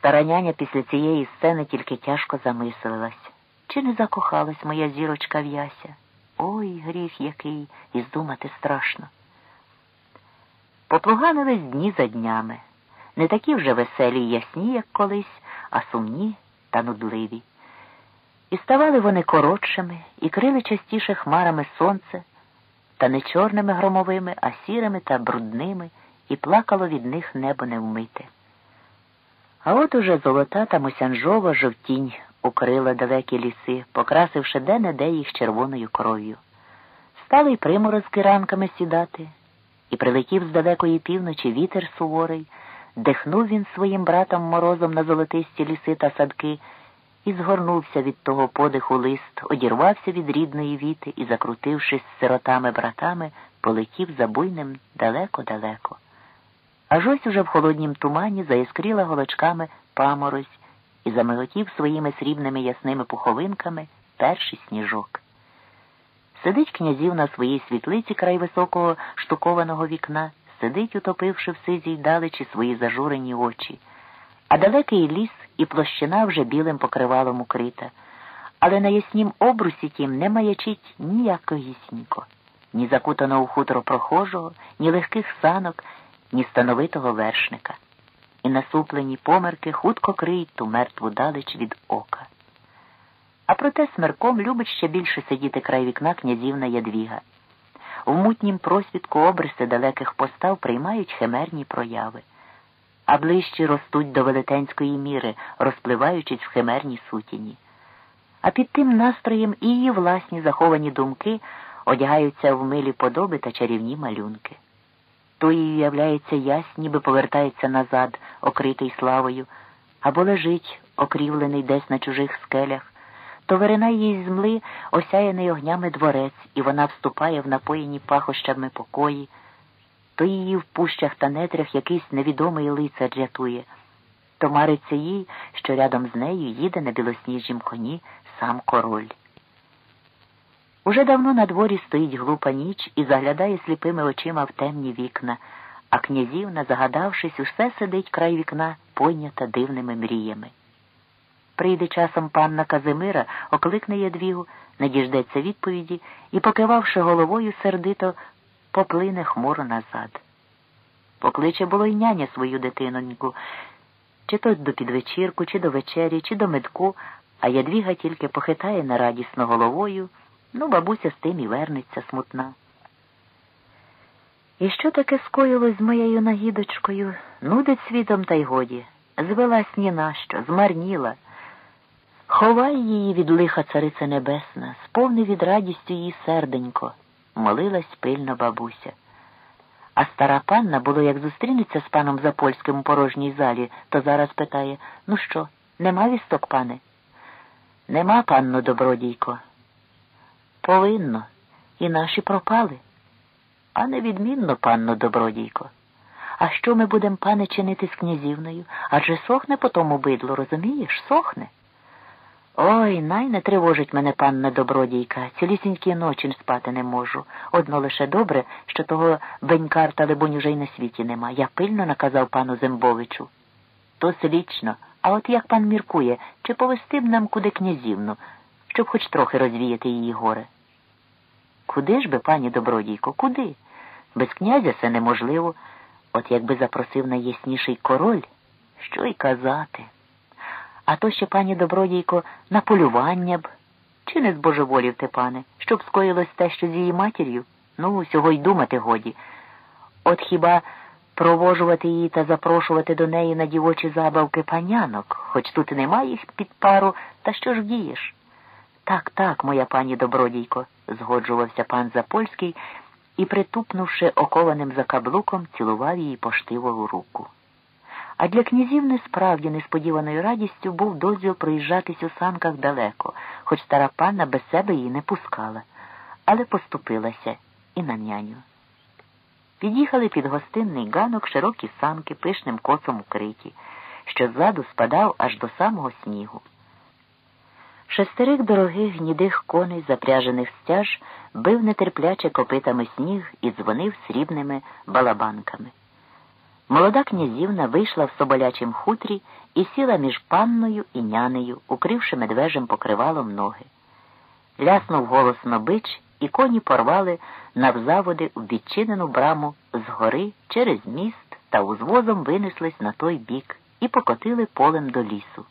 Стара няня після цієї сцени тільки тяжко замислилась. Чи не закохалась моя зірочка в яся? Ой, гріх який, і здумати страшно. Поплуганились дні за днями, не такі вже веселі й ясні, як колись, а сумні та нудливі. І ставали вони коротшими, і крили частіше хмарами сонце, та не чорними громовими, а сірими та брудними, і плакало від них небо невмите. А от уже золота та мосянжова жовтінь укрила далекі ліси, покрасивши де не де їх червоною кров'ю. Стали й приморозки ранками сідати, і прилетів з далекої півночі вітер суворий, дихнув він своїм братом морозом на золотисті ліси та садки і згорнувся від того подиху лист, одірвався від рідної віти і, закрутившись сиротами братами, полетів за буйним далеко-далеко. Аж ось уже в холоднім тумані заіскріла голочками паморозь і замиготів своїми срібними ясними пуховинками перший сніжок. Сидить князів на своїй світлиці край високого штукованого вікна, сидить, утопивши в сизій далечі свої зажурені очі, а далекий ліс і площина вже білим покривалом укрита, але на яснім обрусі тім не маячить ніякогісінько, ні закутаного у хутро прохожого, ні легких санок, ні становитого вершника. І насуплені померки хутко криють ту мертву далеч від ока. А проте смерком любить ще більше сидіти край вікна князівна Ядвіга. В мутнім просвідку обриси далеких постав приймають химерні прояви, а ближче ростуть до велетенської міри, розпливаючись в химерній сутіні. А під тим настроєм і її власні заховані думки одягаються в милі подоби та чарівні малюнки. То їй уявляється ясь, ніби повертається назад, окритий славою, або лежить, окрівлений десь на чужих скелях. То виринає їй з мли осяяний огнями дворець, і вона вступає в напоєні пахощами покої, то її в пущах та нетрях якийсь невідомий лицар рятує, то мариться їй, що рядом з нею їде на білосніжім коні сам король. Уже давно на дворі стоїть глупа ніч і заглядає сліпими очима в темні вікна, а князівна, загадавшись, усе сидить край вікна, пойнята дивними мріями. Прийде часом панна Казимира, окликне ядвігу, не діждеться відповіді і, покивавши головою сердито, поплине хмуро назад. Покличе було й няня свою дитиноньку, чи то до підвечірку, чи до вечері, чи до медку, а ядвіга тільки похитає нерадісно головою, ну, бабуся з тим і вернеться смутна. І що таке скоїлось з моєю нагідочкою? Нудить світом, та й годі. Звелась ні на що, змарніла. Ховай її від лиха цариця небесна, сповни від радістю її серденько, молилась пильно бабуся. А стара панна було, як зустрінеться з паном Запольським у порожній залі, то зараз питає Ну що, нема вісток, пане? Нема, панно добродійко. Повинно, і наші пропали. А невідмінно, панно добродійко. А що ми будемо, пане, чинити з князівною? Адже сохне по тому бидло, розумієш? Сохне. Ой, най не тривожить мене панна добродійка, цілісінькі ночі спати не можу. Одно лише добре, що того бенькарта, либонь, уже й на світі нема. Я пильно наказав пану Зембовичу. То слічно, а от як пан міркує, чи повести б нам куди князівну, щоб хоч трохи розвіяти її горе? Куди ж би, пані добродійко, куди? Без князя це неможливо. От якби запросив найясніший король, що й казати. А то ще, пані добродійко, на полювання б. Чи не збожеволів ти, пане, щоб скоїлось те, що з її матір'ю? Ну, усього й думати годі. От хіба провожувати її та запрошувати до неї на дівочі забавки панянок, хоч тут немає їх під пару, та що ж вдієш? Так, так, моя пані добродійко, згоджувався пан Запольський і, притупнувши окованим закаблуком, цілував її поштивову руку. А для князівни справді несподіваною радістю був дозвіл проїжджатись у санках далеко, хоч стара панна без себе її не пускала, але поступилася і на няню. Під'їхали під гостинний ганок широкі санки пишним коцом укриті, що ззаду спадав аж до самого снігу. Шестерих дорогих гнідих коней, запряжених стяж, бив нетерпляче копитами сніг і дзвонив срібними балабанками. Молода князівна вийшла в соболячім хутрі і сіла між панною і нянею, укривши медвежим покривалом ноги. Ляснув голосно бич, і коні порвали навзаводи в відчинену браму згори через міст та узвозом винеслись на той бік і покотили полем до лісу.